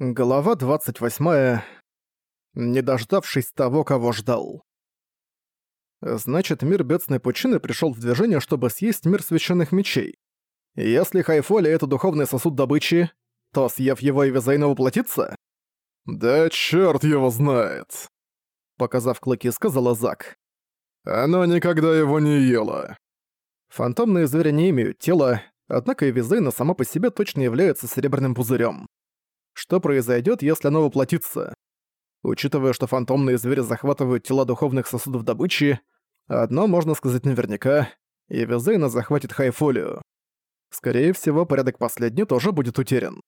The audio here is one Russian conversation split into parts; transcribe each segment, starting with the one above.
Глава 28. Не дождавшись того, кого ждал. Значит, мир бедственной пучины пришел в движение, чтобы съесть мир священных мечей. Если Хайфоли — это духовный сосуд добычи, то, съев его, и Визейна воплотится? «Да чёрт его знает!» Показав клыки, сказала Зак. «Оно никогда его не ело». Фантомные звери не имеют тела, однако и Визейна сама по себе точно является серебряным пузырем. Что произойдет, если оно воплотится? Учитывая, что фантомные звери захватывают тела духовных сосудов добычи, одно можно сказать наверняка, и Визейна захватит Хайфолию. Скорее всего, порядок последний тоже будет утерян.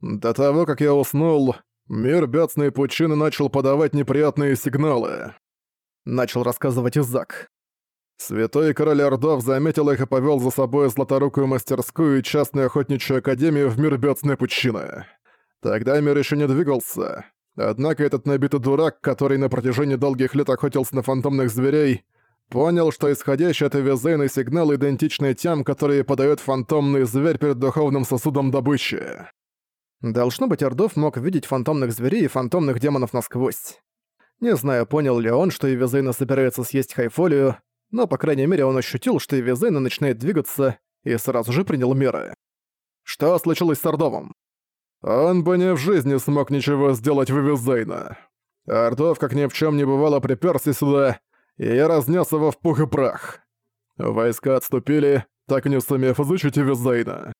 До того, как я уснул, мир бедственной пучины начал подавать неприятные сигналы. Начал рассказывать Изак. Святой король Ордов заметил их и повел за собой златорукую мастерскую и частную охотничью академию в мир бедственной пучины. Тогда мир еще не двигался. Однако этот набитый дурак, который на протяжении долгих лет охотился на фантомных зверей, понял, что исходящий от Эвизейна сигнал идентичный тем, которые подает фантомный зверь перед духовным сосудом добычи. Должно быть, Ордов мог видеть фантомных зверей и фантомных демонов насквозь. Не знаю, понял ли он, что Эвизейна собирается съесть Хайфолию, но, по крайней мере, он ощутил, что Эвизейна начинает двигаться, и сразу же принял меры. Что случилось с Ордовым? Он бы не в жизни смог ничего сделать в Эвизейна. Артов, как ни в чем не бывало, приперся сюда, и я разнес его в пух и прах. Войска отступили, так не сумев изучить Эвизейна.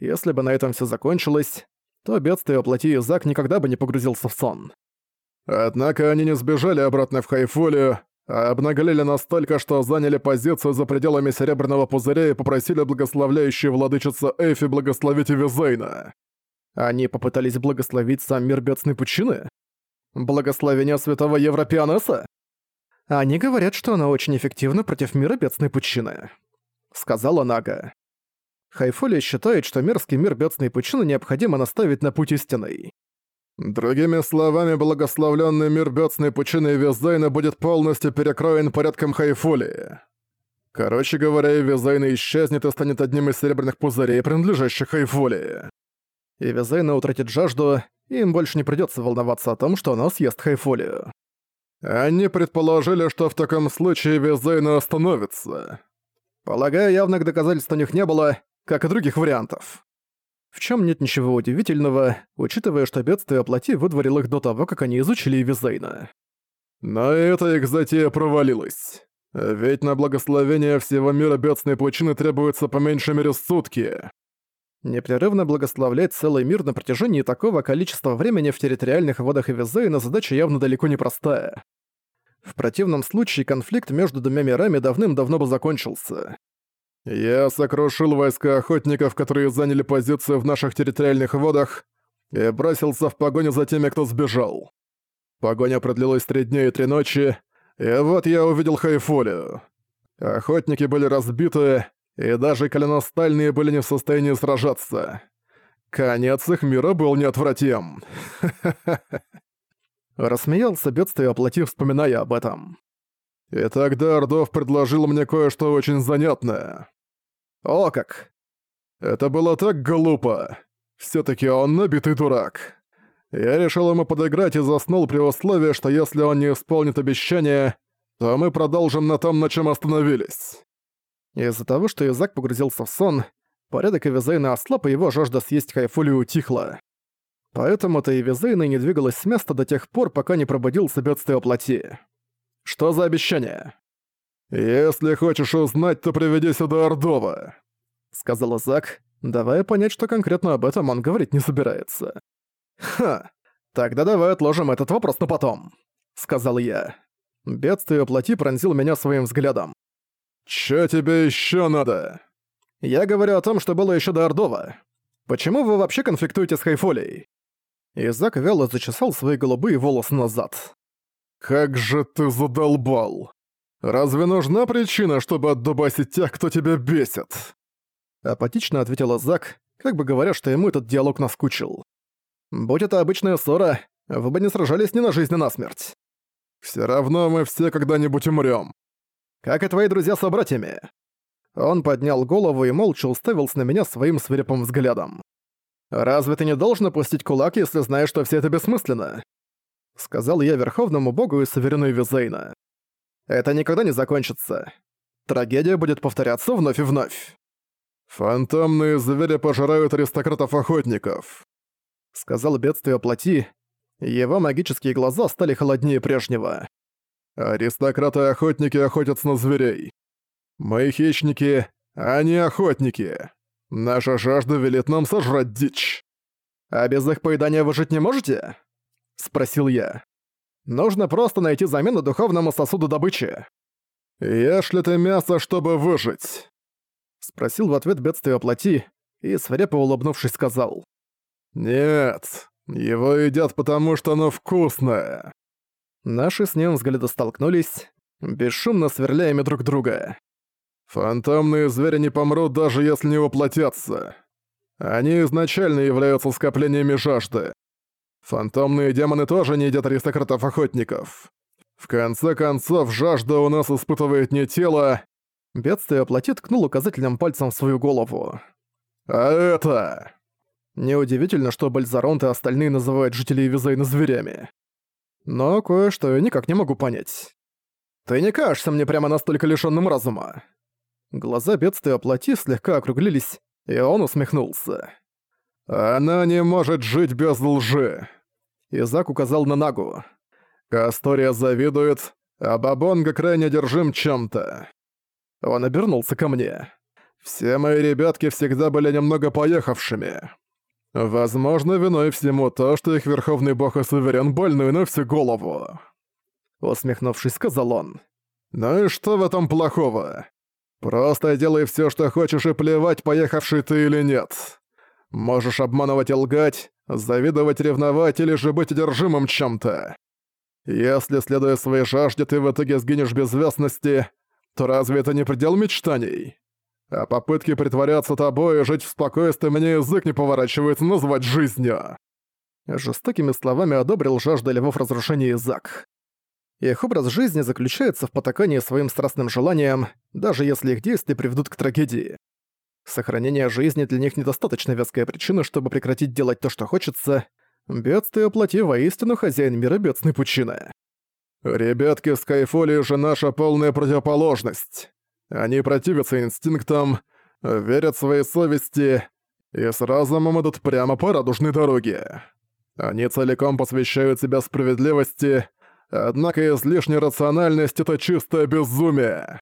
Если бы на этом все закончилось, то бедствие оплати Зак никогда бы не погрузился в сон. Однако они не сбежали обратно в Хайфолию, а обнаглели настолько, что заняли позицию за пределами Серебряного Пузыря и попросили благословляющую владычицу Эйфи благословить Эвизейна. Они попытались благословить сам мир бедственной пучины? Благословение святого Европеанеса? Они говорят, что она очень эффективна против мира бедственной пучины. Сказала Нага. Хайфоли считает, что мерзкий мир бедственной пучины необходимо наставить на путь истинный. Другими словами, благословленный мир бедственной пучины Визейна будет полностью перекроен порядком Хайфоли. Короче говоря, Визейна исчезнет и станет одним из серебряных пузырей, принадлежащих Хайфоли и Визейна утратит жажду, и им больше не придётся волноваться о том, что она съест Хайфолию. Они предположили, что в таком случае Визейна остановится. Полагаю, явных доказательств у них не было, как и других вариантов. В чём нет ничего удивительного, учитывая, что бедствие оплати выдворил их до того, как они изучили Визейна. Но эта их затея провалилась. Ведь на благословение всего мира бедственной пучины требуется по меньшей мере сутки. Непрерывно благословлять целый мир на протяжении такого количества времени в территориальных водах Эвизейна задача явно далеко не простая. В противном случае конфликт между двумя мирами давным-давно бы закончился. «Я сокрушил войска охотников, которые заняли позицию в наших территориальных водах, и бросился в погоню за теми, кто сбежал. Погоня продлилась три дня и три ночи, и вот я увидел Хайфолию. Охотники были разбиты, и даже коленостальные были не в состоянии сражаться. Конец их мира был неотвратим. Рассмеялся бедствие, оплатив, вспоминая об этом. И тогда Ордов предложил мне кое-что очень занятное. О как! Это было так глупо. все таки он набитый дурак. Я решил ему подыграть и заснул при условии, что если он не исполнит обещание, то мы продолжим на том, на чем остановились. Из-за того, что Изак погрузился в сон, порядок Эвизейна ослаб, и его жажда съесть Хайфулю утихла. Поэтому-то и Визейна не двигалась с места до тех пор, пока не пробудился бедствие плоти. Что за обещание? «Если хочешь узнать, то приведи сюда Ордова», — сказал Зак, давая понять, что конкретно об этом он говорить не собирается. «Ха, тогда давай отложим этот вопрос на потом», — сказал я. Бедствие плоти пронзил меня своим взглядом. «Чё тебе ещё надо?» «Я говорю о том, что было ещё до Ордова. Почему вы вообще конфликтуете с Хайфолией?» Изак вяло зачесал свои голубые волосы назад. «Как же ты задолбал! Разве нужна причина, чтобы отдубасить тех, кто тебя бесит?» Апатично ответил Зак, как бы говоря, что ему этот диалог наскучил. «Будь это обычная ссора, вы бы не сражались ни на жизнь, ни на смерть». «Всё равно мы все когда-нибудь умрём. Как и твои друзья с братьями?» Он поднял голову и молча уставился на меня своим свирепым взглядом. «Разве ты не должен опустить кулак, если знаешь, что все это бессмысленно?» Сказал я Верховному Богу и Саверину Визейна. «Это никогда не закончится. Трагедия будет повторяться вновь и вновь». «Фантомные звери пожирают аристократов-охотников», — сказал бедствие плоти. Его магические глаза стали холоднее прежнего. «Аристократы-охотники охотятся на зверей. Мы хищники, а не охотники. Наша жажда велит нам сожрать дичь». «А без их поедания вы жить не можете?» — спросил я. «Нужно просто найти замену духовному сосуду добычи». «Ешь ли ты мясо, чтобы выжить?» Спросил в ответ бедствие плоти и, свирепо улыбнувшись, сказал. «Нет, его едят потому, что оно вкусное». Наши с ним взгляды столкнулись, бесшумно сверляями друг друга. «Фантомные звери не помрут, даже если не воплотятся. Они изначально являются скоплениями жажды. Фантомные демоны тоже не едят аристократов-охотников. В конце концов, жажда у нас испытывает не тело, Бедствие плоти ткнул указательным пальцем в свою голову. «А это...» Неудивительно, что Бальзаронт и остальные называют жителей Визейна зверями. Но кое-что я никак не могу понять. Ты не кажешься мне прямо настолько лишённым разума. Глаза бедствия плоти слегка округлились, и он усмехнулся. «Она не может жить без лжи!» Изак указал на Нагу. «Кастория завидует, а Бабонга крайне держим чем-то. Он обернулся ко мне. «Все мои ребятки всегда были немного поехавшими. Возможно, виной всему то, что их верховный бог и суверен больной на всю голову». Усмехнувшись, сказал он. «Ну и что в этом плохого? Просто делай все, что хочешь, и плевать, поехавший ты или нет. Можешь обманывать и лгать, завидовать, ревновать или же быть одержимым чем-то. Если, следуя своей жажде, ты в итоге сгинешь без то разве это не предел мечтаний? А попытки притворяться тобой и жить в спокойствии мне язык не поворачивается назвать жизнью. Жестокими словами одобрил жажда львов разрушения Изак. Их образ жизни заключается в потакании своим страстным желаниям, даже если их действия приведут к трагедии. Сохранение жизни для них недостаточно веская причина, чтобы прекратить делать то, что хочется. Бедствие плоти воистину хозяин мира бедственной пучины. «Ребятки в Скайфоле же наша полная противоположность. Они противятся инстинктам, верят своей совести и с разумом идут прямо по радужной дороге. Они целиком посвящают себя справедливости, однако излишняя рациональность — это чистое безумие».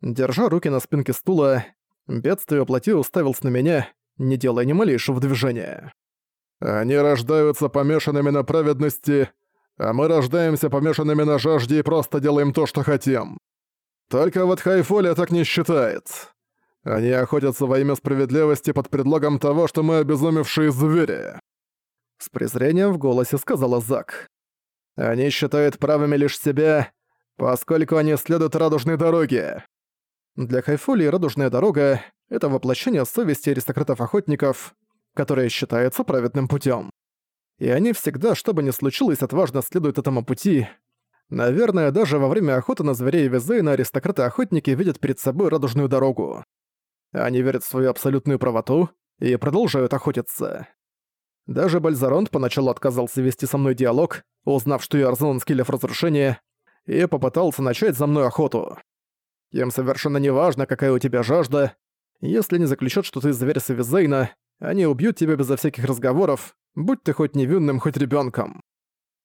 Держа руки на спинке стула, бедствие плоти уставился на меня, не делая ни малейшего движения. «Они рождаются помешанными на праведности, а мы рождаемся помешанными на жажде и просто делаем то, что хотим. Только вот Хайфолия так не считает. Они охотятся во имя справедливости под предлогом того, что мы обезумевшие звери. С презрением в голосе сказала Зак. Они считают правыми лишь себя, поскольку они следуют радужной дороге. Для Хайфолии радужная дорога — это воплощение совести аристократов-охотников, которое считается праведным путем и они всегда, что бы ни случилось, отважно следуют этому пути. Наверное, даже во время охоты на зверей Визейна аристократы-охотники видят перед собой радужную дорогу. Они верят в свою абсолютную правоту и продолжают охотиться. Даже Бальзаронт поначалу отказался вести со мной диалог, узнав, что я Арзон Скиллев разрушения, и попытался начать за мной охоту. Им совершенно не важно, какая у тебя жажда. Если не заключат, что ты зверь Савизейна, они убьют тебя безо всяких разговоров, будь ты хоть невинным, хоть ребенком.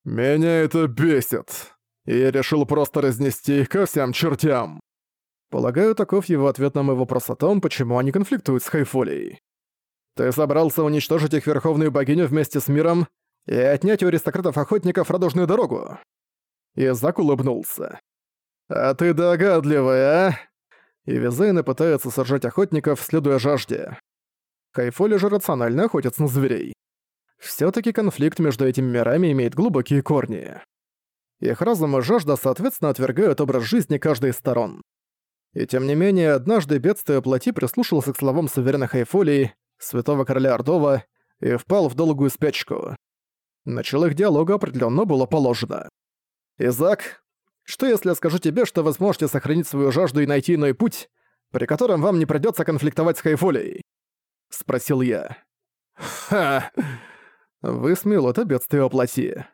«Меня это бесит, и решил просто разнести их ко всем чертям». Полагаю, таков его ответ на мой вопрос о том, почему они конфликтуют с Хайфолией. Ты собрался уничтожить их верховную богиню вместе с миром и отнять у аристократов-охотников радужную дорогу. Изак улыбнулся. «А ты догадливый, а?» И Визейна пытается сожрать охотников, следуя жажде. Хайфоли же рационально охотятся на зверей. Всё-таки конфликт между этими мирами имеет глубокие корни. Их разум и жажда соответственно отвергают образ жизни каждой из сторон. И тем не менее, однажды бедствие плоти прислушался к словам суверена Хайфолии, святого короля Ордова, и впал в долгую спячку. Начало их диалога определенно было положено. «Изак, что если я скажу тебе, что вы сможете сохранить свою жажду и найти иной путь, при котором вам не придётся конфликтовать с Хайфолией?» — спросил я. Ха! Высмеял это бедствие воплоти.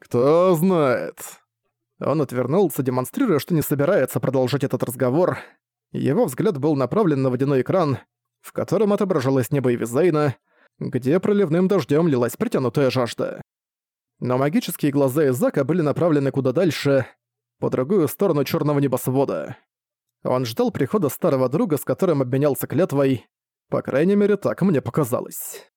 «Кто знает?» Он отвернулся, демонстрируя, что не собирается продолжать этот разговор. Его взгляд был направлен на водяной экран, в котором отображалось небо Эвизейна, где проливным дождем лилась притянутая жажда. Но магические глаза Изака были направлены куда дальше, по другую сторону черного небосвода. Он ждал прихода старого друга, с которым обменялся клятвой. По крайней мере, так мне показалось.